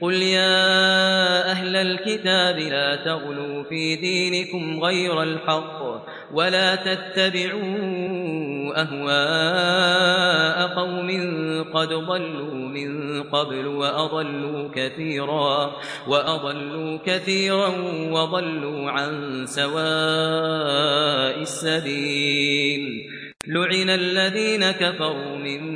قل يا أهل الكتاب لا تغلوا في دينكم غير الحق ولا تتبعوا أهواء قوم قد ضلوا من قبل وأضلوا كثيرا وأضلوا كثيرا وضلوا عن سواء السبيل لعن الذين كفروا من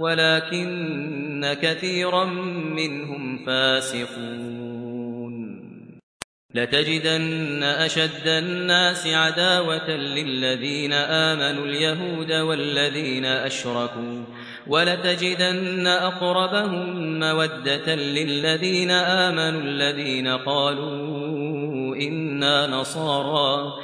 ولكن كثيرا منهم فاسقون. لتجدن أشد الناس عداوة للذين آمنوا اليهود والذين أشركوا ولتجدن أقربهم مودة للذين آمنوا الذين قالوا إنا نصارى.